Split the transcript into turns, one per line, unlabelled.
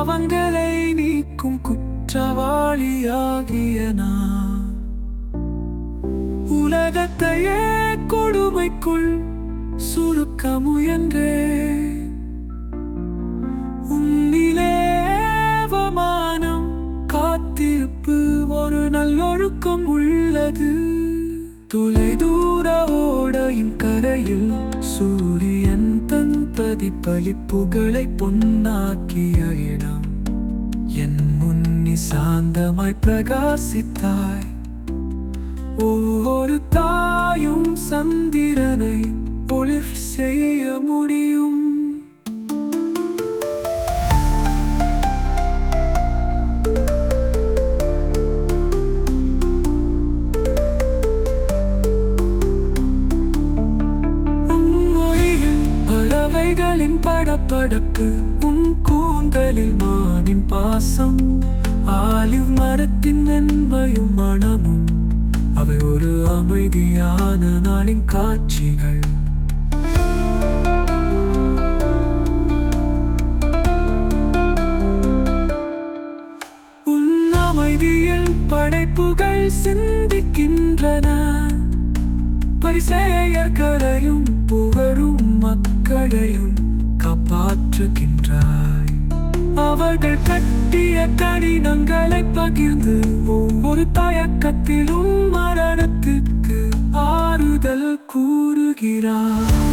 பாவங்களை நீக்கும் குற்றவாளியாகிய நான். உலகத்தையே கொடுமைக்குள் சுருக்க முயன்றேன். உன்னிலே காத்திருப்பு ஒரு நல்லொழுக்கம் உள்ளது. தொலை தூர ஓடையின் கரையில் சூரியன் தன் பிரதிபலிப்புகளை பொன்னாக்கிய சாந்தமாய் பிரகாசித்தாய். ஒவ்வொரு தாயும் சந்திரனை ஒளிர் செய்ய முடியும். படப்படப்பு உன் கூந்தலில் மானின் பாசம். ஆலிவ் மரத்தின் மென்மையும் மனமும் அவை ஒரு அமைதியான நாளின் காட்சிகள். அமைதியில் படைப்புகள் சிந்திக்கின்றன பரிசேயர்களையும் புகழும் மக்களையும் காப்பாற்றுகின்றாய். அவர்கள் கட்ட கட்டிய கடினங்களை பகிர்ந்து ஒவ்வொரு தயக்கத்திலும் மரணத்திற்கு ஆறுதல் கூறுகிறார்.